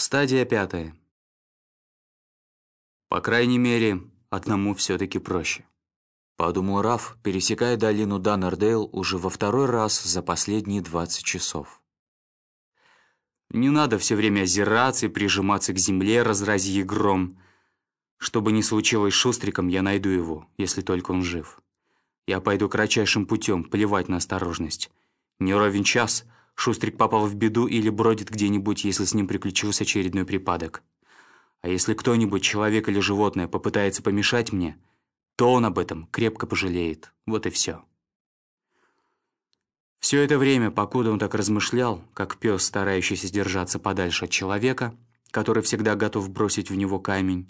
Стадия пятая. По крайней мере, одному все-таки проще. Подумал Раф, пересекая долину Даннердейл уже во второй раз за последние 20 часов. Не надо все время озираться и прижиматься к земле, разрази гром. Что бы ни случилось с Шустриком, я найду его, если только он жив. Я пойду кратчайшим путем, плевать на осторожность. Не ровен час — Шустрик попал в беду или бродит где-нибудь, если с ним приключился очередной припадок. А если кто-нибудь, человек или животное, попытается помешать мне, то он об этом крепко пожалеет. Вот и все. Все это время, покуда он так размышлял, как пес, старающийся держаться подальше от человека, который всегда готов бросить в него камень,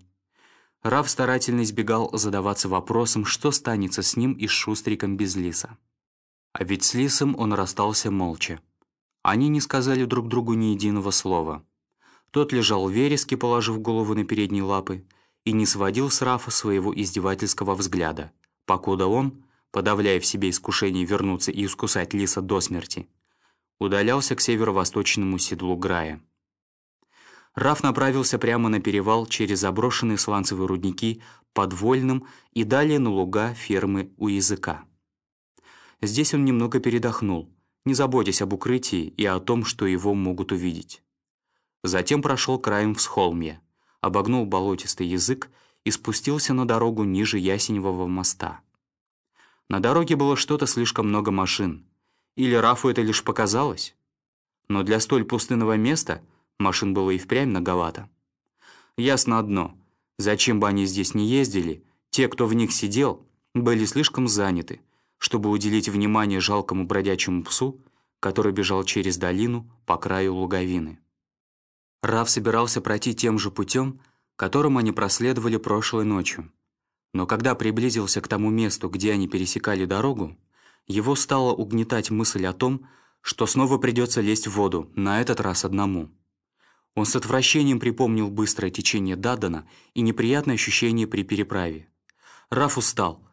Раф старательно избегал задаваться вопросом, что станется с ним и с Шустриком без Лиса. А ведь с Лисом он расстался молча. Они не сказали друг другу ни единого слова. Тот лежал в вереске, положив голову на передние лапы, и не сводил с Рафа своего издевательского взгляда, покуда он, подавляя в себе искушение вернуться и искусать лиса до смерти, удалялся к северо-восточному седлу Грая. Раф направился прямо на перевал через заброшенные сланцевые рудники под Вольным и далее на луга фермы у языка. Здесь он немного передохнул, не заботясь об укрытии и о том, что его могут увидеть. Затем прошел краем в схолмье, обогнул болотистый язык и спустился на дорогу ниже Ясеневого моста. На дороге было что-то слишком много машин. Или Рафу это лишь показалось? Но для столь пустынного места машин было и впрямь многовато. Ясно одно, зачем бы они здесь не ездили, те, кто в них сидел, были слишком заняты, чтобы уделить внимание жалкому бродячему псу, который бежал через долину по краю луговины. Раф собирался пройти тем же путем, которым они проследовали прошлой ночью. Но когда приблизился к тому месту, где они пересекали дорогу, его стала угнетать мысль о том, что снова придется лезть в воду, на этот раз одному. Он с отвращением припомнил быстрое течение Дадана и неприятное ощущение при переправе. Раф устал,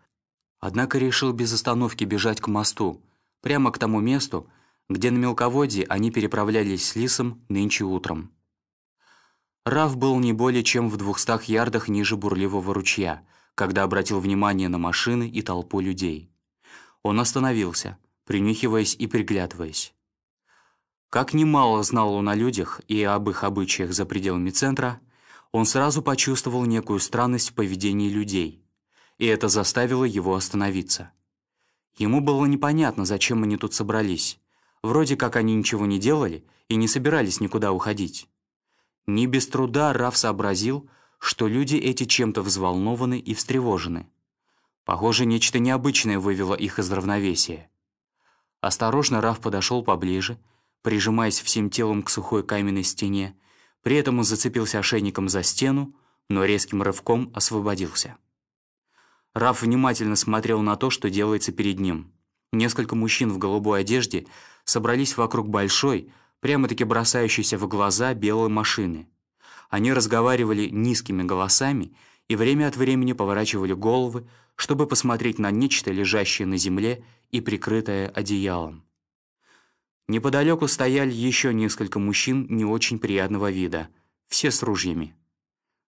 Однако решил без остановки бежать к мосту, прямо к тому месту, где на мелководье они переправлялись с Лисом нынче утром. Раф был не более чем в двухстах ярдах ниже бурливого ручья, когда обратил внимание на машины и толпу людей. Он остановился, принюхиваясь и приглядываясь. Как немало знал он о людях и об их обычаях за пределами центра, он сразу почувствовал некую странность в поведении людей – и это заставило его остановиться. Ему было непонятно, зачем они тут собрались. Вроде как они ничего не делали и не собирались никуда уходить. Не без труда Раф сообразил, что люди эти чем-то взволнованы и встревожены. Похоже, нечто необычное вывело их из равновесия. Осторожно Раф подошел поближе, прижимаясь всем телом к сухой каменной стене, при этом он зацепился ошейником за стену, но резким рывком освободился. Раф внимательно смотрел на то, что делается перед ним. Несколько мужчин в голубой одежде собрались вокруг большой, прямо-таки бросающейся в глаза белой машины. Они разговаривали низкими голосами и время от времени поворачивали головы, чтобы посмотреть на нечто, лежащее на земле и прикрытое одеялом. Неподалеку стояли еще несколько мужчин не очень приятного вида, все с ружьями.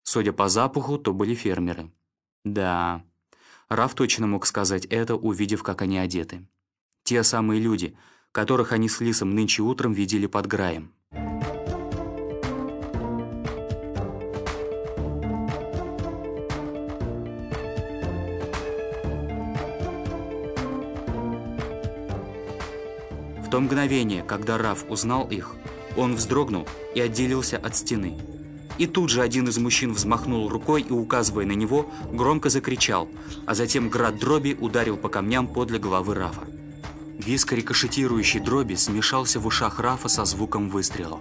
Судя по запаху, то были фермеры. Да, Раф точно мог сказать это, увидев, как они одеты. Те самые люди, которых они с Лисом нынче утром видели под Граем. В то мгновение, когда Раф узнал их, он вздрогнул и отделился от стены. И тут же один из мужчин взмахнул рукой и, указывая на него, громко закричал, а затем град дроби ударил по камням подле головы Рафа. Виск рикошетирующей дроби смешался в ушах Рафа со звуком выстрела.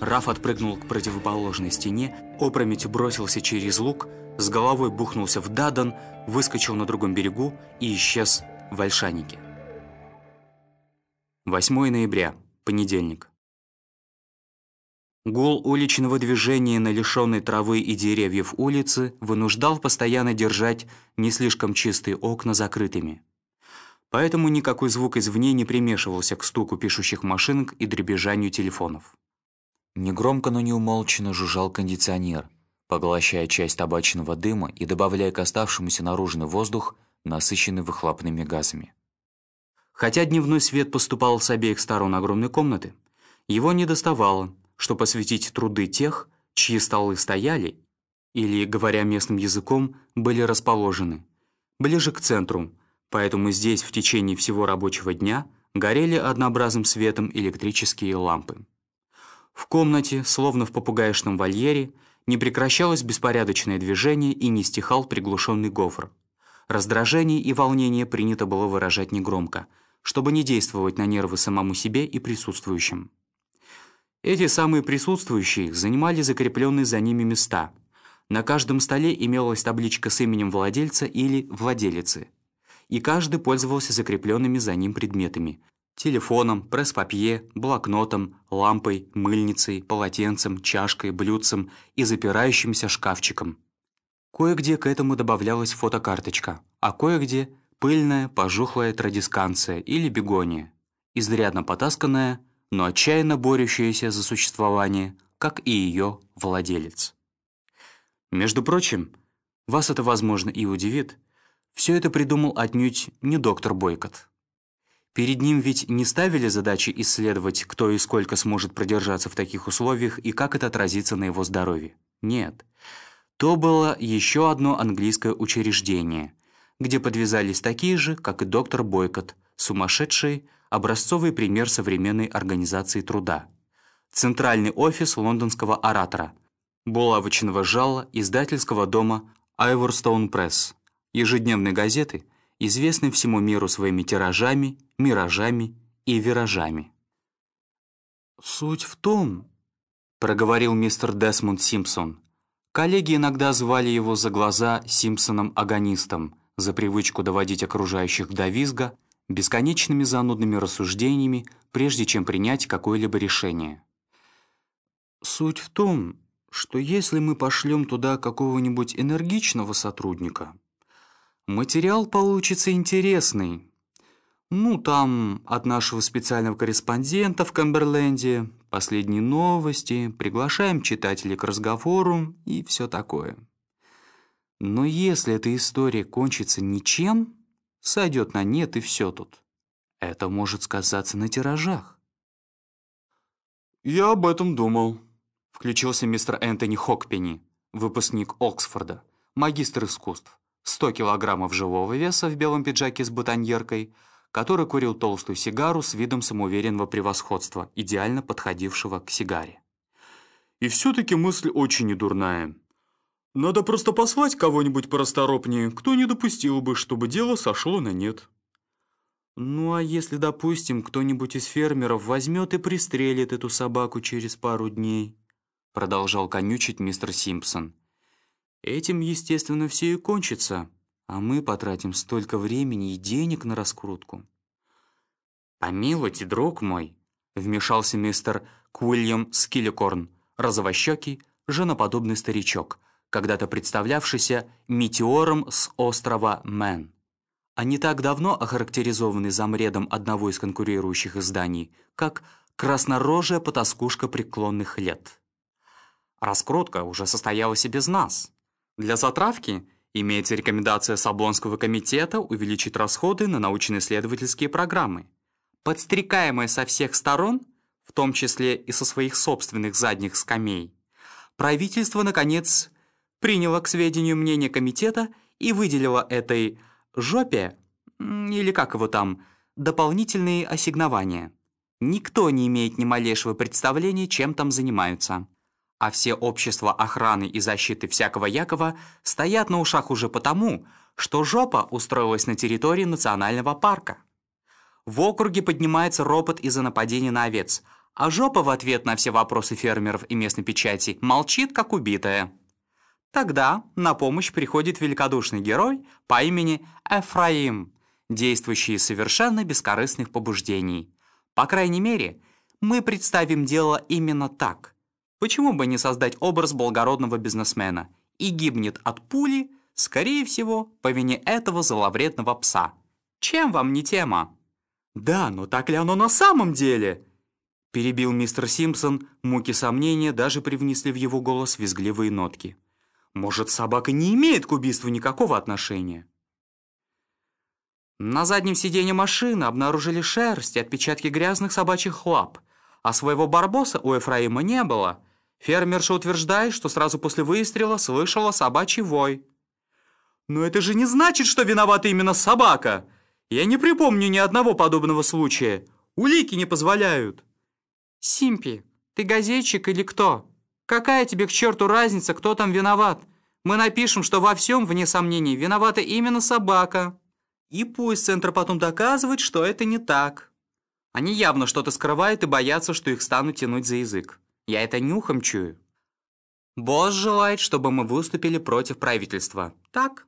Раф отпрыгнул к противоположной стене, опрометью бросился через луг, с головой бухнулся в Дадан, выскочил на другом берегу и исчез в Ольшанике. 8 ноября, понедельник. Гул уличного движения на лишенной травы и деревьев улицы вынуждал постоянно держать не слишком чистые окна закрытыми. Поэтому никакой звук извне не примешивался к стуку пишущих машинок и дребезжанию телефонов. Негромко, но неумолчно жужжал кондиционер, поглощая часть табачного дыма и добавляя к оставшемуся наружный воздух, насыщенный выхлопными газами. Хотя дневной свет поступал с обеих сторон огромной комнаты, его не доставало, чтобы осветить труды тех, чьи столы стояли, или, говоря местным языком, были расположены, ближе к центру, поэтому здесь в течение всего рабочего дня горели однообразным светом электрические лампы. В комнате, словно в попугаишном вольере, не прекращалось беспорядочное движение и не стихал приглушенный гофр. Раздражение и волнение принято было выражать негромко, чтобы не действовать на нервы самому себе и присутствующим. Эти самые присутствующие занимали закрепленные за ними места. На каждом столе имелась табличка с именем владельца или владелицы. И каждый пользовался закрепленными за ним предметами – телефоном, пресс-папье, блокнотом, лампой, мыльницей, полотенцем, чашкой, блюдцем и запирающимся шкафчиком. Кое-где к этому добавлялась фотокарточка, а кое-где – пыльная, пожухлая традисканция или бегония, изрядно потасканная – но отчаянно борющаяся за существование, как и ее владелец. Между прочим, вас это, возможно, и удивит, все это придумал отнюдь не доктор Бойкот. Перед ним ведь не ставили задачи исследовать, кто и сколько сможет продержаться в таких условиях и как это отразится на его здоровье. Нет. То было еще одно английское учреждение, где подвязались такие же, как и доктор Бойкот, сумасшедшие, образцовый пример современной организации труда. Центральный офис лондонского оратора, булавочного жала издательского дома Ivorstone Пресс, ежедневной газеты, известной всему миру своими тиражами, миражами и виражами. «Суть в том», — проговорил мистер Десмонд Симпсон, коллеги иногда звали его за глаза Симпсоном-агонистом за привычку доводить окружающих до визга — бесконечными занудными рассуждениями, прежде чем принять какое-либо решение. Суть в том, что если мы пошлем туда какого-нибудь энергичного сотрудника, материал получится интересный. Ну, там от нашего специального корреспондента в Камберленде, последние новости, приглашаем читателей к разговору и все такое. Но если эта история кончится ничем, сойдет на нет и все тут. Это может сказаться на тиражах. «Я об этом думал», — включился мистер Энтони Хокпенни, выпускник Оксфорда, магистр искусств, 100 килограммов живого веса в белом пиджаке с бутоньеркой, который курил толстую сигару с видом самоуверенного превосходства, идеально подходившего к сигаре. «И все-таки мысль очень недурная. Надо просто послать кого-нибудь порасторопнее, кто не допустил бы, чтобы дело сошло на нет. Ну а если, допустим, кто-нибудь из фермеров возьмет и пристрелит эту собаку через пару дней, продолжал конючить мистер Симпсон. Этим, естественно, все и кончится, а мы потратим столько времени и денег на раскрутку. «Помилуйте, друг мой», — вмешался мистер Куильям Скилликорн, розовощекий, женоподобный старичок — когда-то представлявшийся метеором с острова Мэн, а не так давно охарактеризованный замредом одного из конкурирующих изданий, как краснорожая потаскушка преклонных лет. Раскрутка уже состоялась и без нас. Для затравки имеется рекомендация Саблонского комитета увеличить расходы на научно-исследовательские программы. Подстрекаемая со всех сторон, в том числе и со своих собственных задних скамей, правительство, наконец, приняла к сведению мнение комитета и выделила этой «жопе», или как его там, дополнительные ассигнования. Никто не имеет ни малейшего представления, чем там занимаются. А все общества охраны и защиты всякого Якова стоят на ушах уже потому, что жопа устроилась на территории национального парка. В округе поднимается ропот из-за нападения на овец, а жопа в ответ на все вопросы фермеров и местной печати молчит, как убитая. Тогда на помощь приходит великодушный герой по имени Эфраим, действующий совершенно бескорыстных побуждений. По крайней мере, мы представим дело именно так. Почему бы не создать образ благородного бизнесмена и гибнет от пули, скорее всего, по вине этого зловредного пса? Чем вам не тема? Да, но так ли оно на самом деле? Перебил мистер Симпсон, муки сомнения даже привнесли в его голос визгливые нотки. Может, собака не имеет к убийству никакого отношения? На заднем сиденье машины обнаружили шерсть и отпечатки грязных собачьих лап, а своего барбоса у Ефраима не было. Фермерша утверждает, что сразу после выстрела слышала собачий вой. «Но это же не значит, что виновата именно собака! Я не припомню ни одного подобного случая. Улики не позволяют». «Симпи, ты газетчик или кто? Какая тебе к черту разница, кто там виноват? Мы напишем, что во всем, вне сомнений, виновата именно собака». И пусть Центр потом доказывает, что это не так. Они явно что-то скрывают и боятся, что их станут тянуть за язык. Я это нюхом чую. Босс желает, чтобы мы выступили против правительства. Так?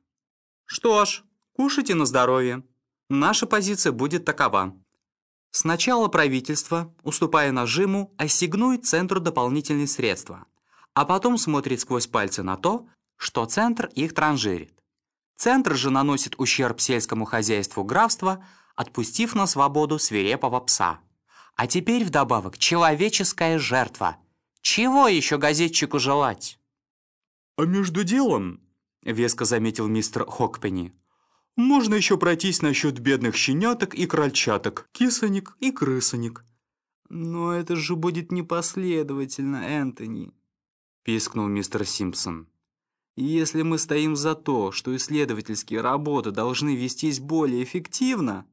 Что ж, кушайте на здоровье. Наша позиция будет такова. Сначала правительство, уступая нажиму, ассигнует центру дополнительные средства, а потом смотрит сквозь пальцы на то, что центр их транжирит. Центр же наносит ущерб сельскому хозяйству графства, отпустив на свободу свирепого пса. А теперь вдобавок человеческая жертва. Чего еще газетчику желать? «А между делом», — веско заметил мистер Хокпенни, «можно еще пройтись насчет бедных щеняток и крольчаток, кисонек и крысонек». «Но это же будет непоследовательно, Энтони», — пискнул мистер Симпсон. Если мы стоим за то, что исследовательские работы должны вестись более эффективно...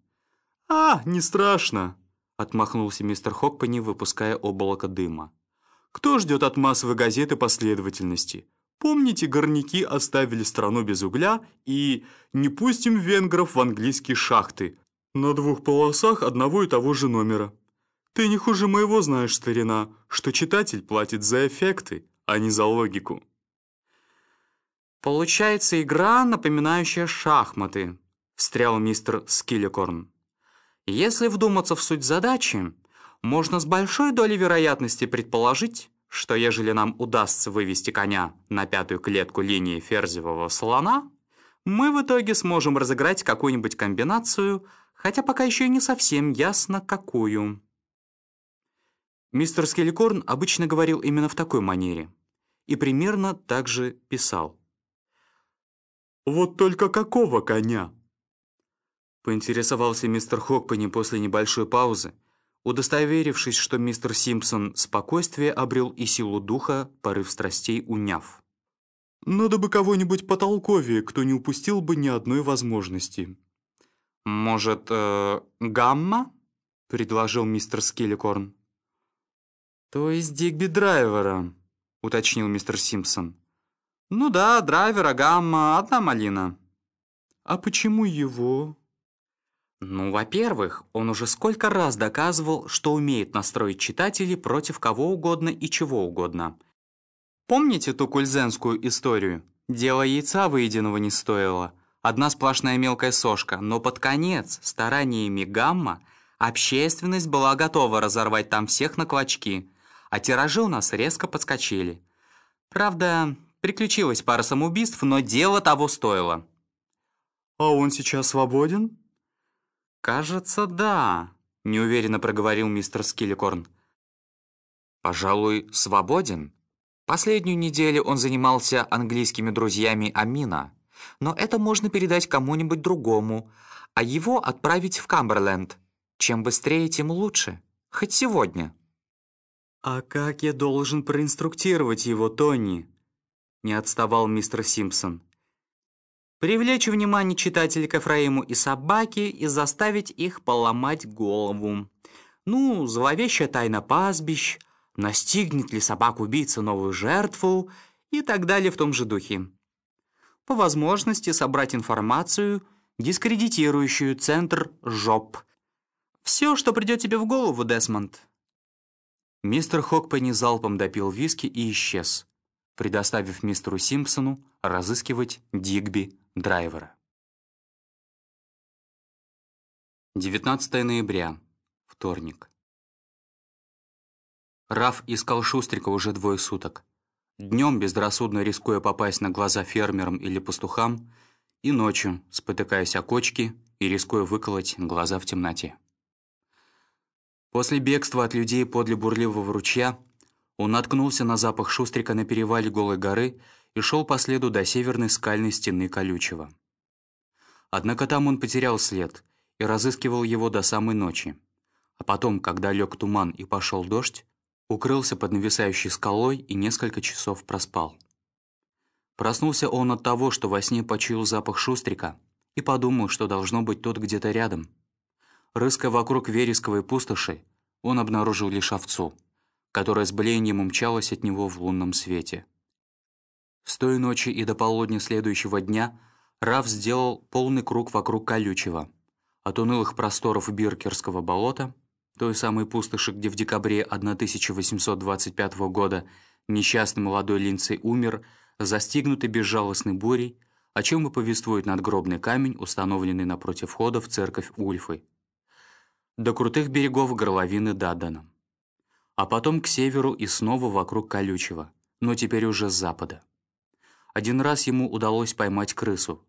«А, не страшно!» — отмахнулся мистер Хокпани, выпуская облако дыма. «Кто ждет от массовой газеты последовательности? Помните, горняки оставили страну без угля и «Не пустим венгров в английские шахты» на двух полосах одного и того же номера. Ты не хуже моего знаешь, старина, что читатель платит за эффекты, а не за логику. «Получается игра, напоминающая шахматы», — встрял мистер Скилликорн. «Если вдуматься в суть задачи, можно с большой долей вероятности предположить, что ежели нам удастся вывести коня на пятую клетку линии ферзевого слона, мы в итоге сможем разыграть какую-нибудь комбинацию, хотя пока еще не совсем ясно, какую». Мистер Скелликорн обычно говорил именно в такой манере и примерно так же писал. «Вот только какого коня?» Поинтересовался мистер Хокпани после небольшой паузы, удостоверившись, что мистер Симпсон спокойствие обрел и силу духа, порыв страстей уняв. «Надо бы кого-нибудь потолковее, кто не упустил бы ни одной возможности». «Может, э, гамма?» — предложил мистер Скилликорн. «То есть Дигби Драйвера», — уточнил мистер Симпсон. «Ну да, драйвера, гамма, одна малина». «А почему его?» Ну, во-первых, он уже сколько раз доказывал, что умеет настроить читателей против кого угодно и чего угодно. Помните ту кульзенскую историю? Дело яйца выеденного не стоило. Одна сплошная мелкая сошка, но под конец, стараниями гамма, общественность была готова разорвать там всех на клочки, а тиражи у нас резко подскочили. Правда, Приключилась пара самоубийств, но дело того стоило. «А он сейчас свободен?» «Кажется, да», — неуверенно проговорил мистер Скилликорн. «Пожалуй, свободен. Последнюю неделю он занимался английскими друзьями Амина, но это можно передать кому-нибудь другому, а его отправить в Камберленд. Чем быстрее, тем лучше. Хоть сегодня». «А как я должен проинструктировать его, Тони?» не отставал мистер Симпсон. Привлечь внимание читателей к Ефраиму и собаке и заставить их поломать голову. Ну, зловещая тайна пастбищ, настигнет ли собак-убийца новую жертву и так далее в том же духе. По возможности собрать информацию, дискредитирующую центр ЖОП. Все, что придет тебе в голову, Десмонд. Мистер Хокпенни залпом допил виски и исчез предоставив мистеру Симпсону разыскивать Дигби Драйвера. 19 ноября. Вторник. Раф искал Шустрика уже двое суток. Днем, безрассудно рискуя попасть на глаза фермерам или пастухам, и ночью, спотыкаясь о кочки и рискуя выколоть глаза в темноте. После бегства от людей подле бурливого ручья он наткнулся на запах шустрика на перевале Голой горы и шел по следу до северной скальной стены Колючего. Однако там он потерял след и разыскивал его до самой ночи. А потом, когда лег туман и пошел дождь, укрылся под нависающей скалой и несколько часов проспал. Проснулся он от того, что во сне почуял запах шустрика и подумал, что должно быть тот где-то рядом. Рыская вокруг вересковой пустоши, он обнаружил лишь овцу — которая с блеянием умчалась от него в лунном свете. С той ночи и до полудня следующего дня Раф сделал полный круг вокруг колючего, от унылых просторов Биркерского болота, той самой пустоши, где в декабре 1825 года несчастный молодой Линдсей умер, застигнутый безжалостной бурей, о чем и повествует надгробный камень, установленный напротив входа в церковь Ульфы, до крутых берегов горловины Дадана а потом к северу и снова вокруг Колючего, но теперь уже с запада. Один раз ему удалось поймать крысу,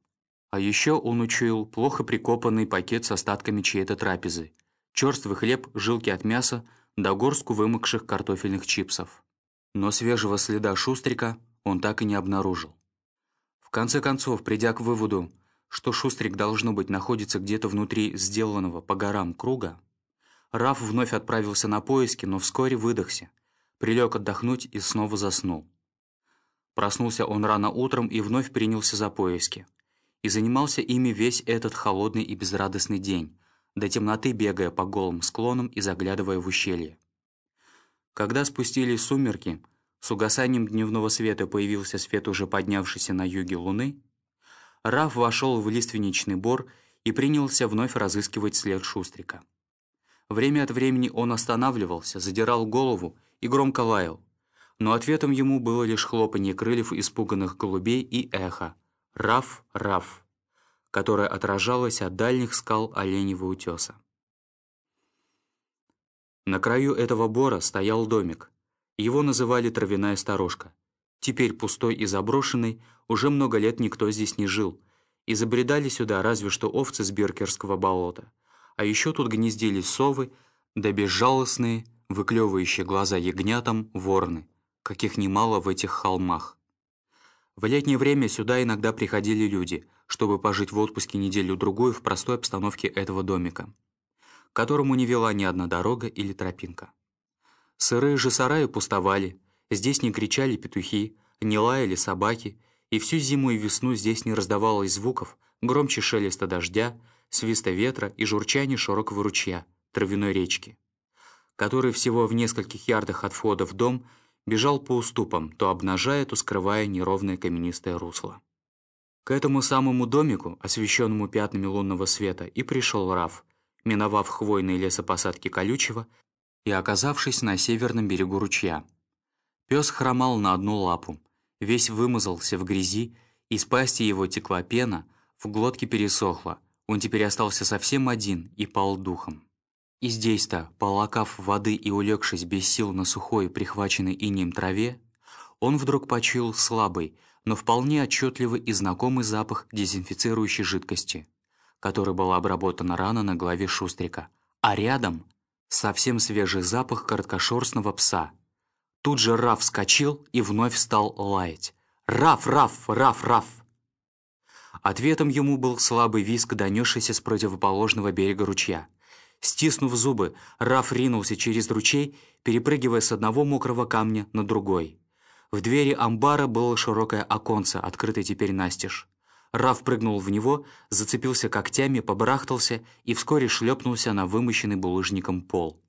а еще он учуял плохо прикопанный пакет с остатками чьей-то трапезы, черствый хлеб, жилки от мяса да горстку вымокших картофельных чипсов. Но свежего следа Шустрика он так и не обнаружил. В конце концов, придя к выводу, что Шустрик, должно быть, находится где-то внутри сделанного по горам круга, Раф вновь отправился на поиски, но вскоре выдохся, прилег отдохнуть и снова заснул. Проснулся он рано утром и вновь принялся за поиски. И занимался ими весь этот холодный и безрадостный день, до темноты бегая по голым склонам и заглядывая в ущелье. Когда спустились сумерки, с угасанием дневного света появился свет уже поднявшейся на юге луны, Раф вошел в лиственничный бор и принялся вновь разыскивать след Шустрика. Время от времени он останавливался, задирал голову и громко лаял. Но ответом ему было лишь хлопанье крыльев испуганных голубей и эхо «Раф, Раф», которое отражалось от дальних скал Оленевого утеса. На краю этого бора стоял домик. Его называли «Травяная сторожка». Теперь пустой и заброшенный, уже много лет никто здесь не жил, и забредали сюда разве что овцы с Биркерского болота — а еще тут гнездились совы, да безжалостные, выклевывающие глаза ягнятам, вороны, каких немало в этих холмах. В летнее время сюда иногда приходили люди, чтобы пожить в отпуске неделю-другую в простой обстановке этого домика, к которому не вела ни одна дорога или тропинка. Сырые же сараи пустовали, здесь не кричали петухи, не лаяли собаки, и всю зиму и весну здесь не раздавалось звуков, громче шелеста дождя, свиста ветра и журчания широкого ручья, травяной речки, который всего в нескольких ярдах от входа в дом бежал по уступам, то обнажая, то скрывая неровное каменистое русло. К этому самому домику, освещенному пятнами лунного света, и пришел Раф, миновав хвойные лесопосадки колючего и оказавшись на северном берегу ручья. Пес хромал на одну лапу, весь вымазался в грязи, из пасти его текла пена, в глотке пересохла, он теперь остался совсем один и пал духом. И здесь-то, полакав воды и улегшись без сил на сухой, прихваченной инеем траве, он вдруг почуял слабый, но вполне отчетливый и знакомый запах дезинфицирующей жидкости, которой была обработана рана на голове Шустрика, а рядом совсем свежий запах короткошерстного пса. Тут же Раф вскочил и вновь стал лаять. «Раф, Раф, Раф, Раф!» Ответом ему был слабый виск, донесшийся с противоположного берега ручья. Стиснув зубы, Раф ринулся через ручей, перепрыгивая с одного мокрого камня на другой. В двери амбара было широкое оконце, открытое теперь настежь. Раф прыгнул в него, зацепился когтями, побарахтался и вскоре шлепнулся на вымощенный булыжником пол.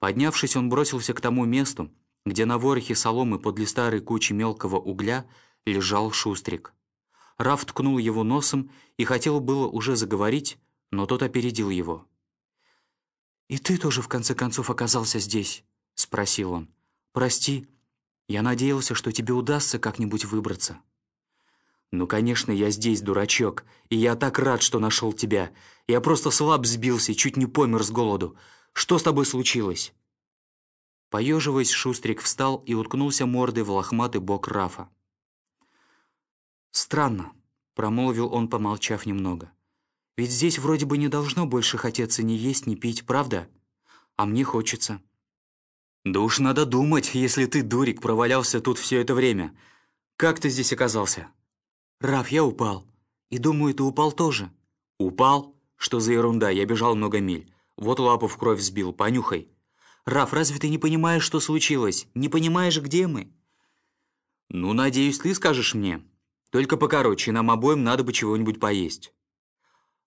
Поднявшись, он бросился к тому месту, где на ворохе соломы подле старой кучи мелкого угля лежал шустрик. Раф ткнул его носом и хотел было уже заговорить, но тот опередил его. «И ты тоже, в конце концов, оказался здесь?» — спросил он. «Прости, я надеялся, что тебе удастся как-нибудь выбраться». «Ну, конечно, я здесь, дурачок, и я так рад, что нашел тебя. Я просто слаб сбился, чуть не помер с голоду. Что с тобой случилось?» Поеживаясь, Шустрик встал и уткнулся мордой в лохматый бок Рафа. «Странно», — промолвил он, помолчав немного. «Ведь здесь вроде бы не должно больше хотеться ни есть, ни пить, правда? а мне хочется». «Да уж надо думать, если ты, дурик, провалялся тут все это время. Как ты здесь оказался?» «Раф, я упал. И думаю, ты упал тоже». «Упал? Что за ерунда? Я бежал много миль. Вот лапу в кровь сбил, понюхай». «Раф, разве ты не понимаешь, что случилось? Не понимаешь, где мы?» «Ну, надеюсь, ты скажешь мне. Только покороче, нам обоим надо бы чего-нибудь поесть».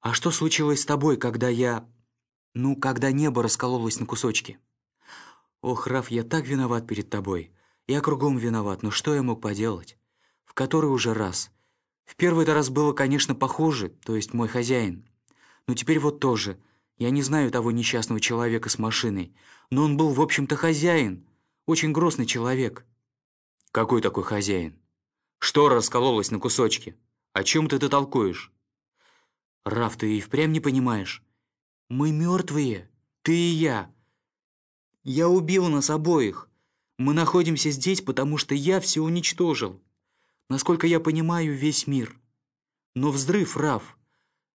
«А что случилось с тобой, когда я... ну, когда небо раскололось на кусочки?» «Ох, Раф, я так виноват перед тобой. Я кругом виноват, но что я мог поделать? В который уже раз? В первый-то раз было, конечно, похоже, то есть мой хозяин. Но теперь вот тоже. Я не знаю того несчастного человека с машиной, но он был, в общем-то, хозяин. Очень грозный человек». «Какой такой хозяин? Что раскололось на кусочки? О чем ты это толкуешь?» «Раф, ты и впрямь не понимаешь. Мы мертвые, ты и я. Я убил нас обоих. Мы находимся здесь, потому что я все уничтожил. Насколько я понимаю, весь мир. Но взрыв, Раф,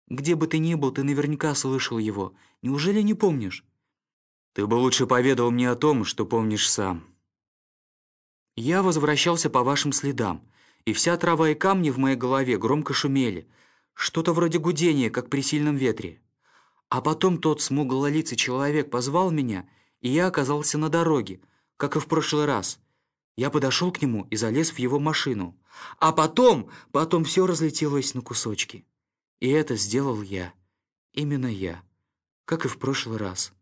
где бы ты ни был, ты наверняка слышал его. Неужели не помнишь? Ты бы лучше поведал мне о том, что помнишь сам. Я возвращался по вашим следам, и вся трава и камни в моей голове громко шумели. Что-то вроде гудения, как при сильном ветре. А потом тот смуглолицый человек позвал меня — и я оказался на дороге, как и в прошлый раз. Я подошел к нему и залез в его машину. А потом, потом все разлетелось на кусочки. И это сделал я. Именно я. Как и в прошлый раз.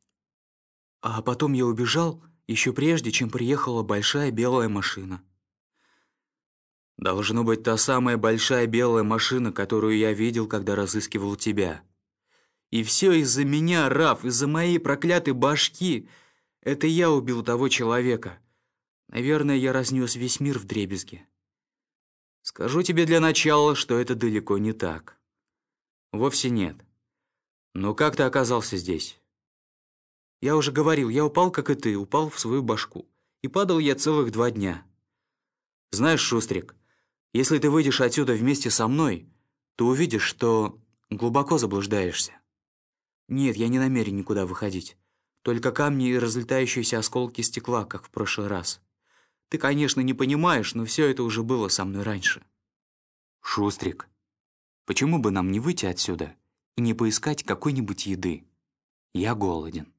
А потом я убежал еще прежде, чем приехала большая белая машина. Должно быть та самая большая белая машина, которую я видел, когда разыскивал тебя. И все из-за меня, Раф, из-за моей проклятой башки — это я убил того человека. Наверное, я разнес весь мир в дребезги. Скажу тебе для начала, что это далеко не так. Вовсе нет. Но как ты оказался здесь? Я уже говорил, я упал, как и ты, упал в свою башку. И падал я целых два дня. Знаешь, Шустрик, если ты выйдешь отсюда вместе со мной, то увидишь, что глубоко заблуждаешься. Нет, я не намерен никуда выходить. Только камни и разлетающиеся осколки стекла, как в прошлый раз. Ты, конечно, не понимаешь, но все это уже было со мной раньше. Шустрик, почему бы нам не выйти отсюда и не поискать какой-нибудь еды? Я голоден.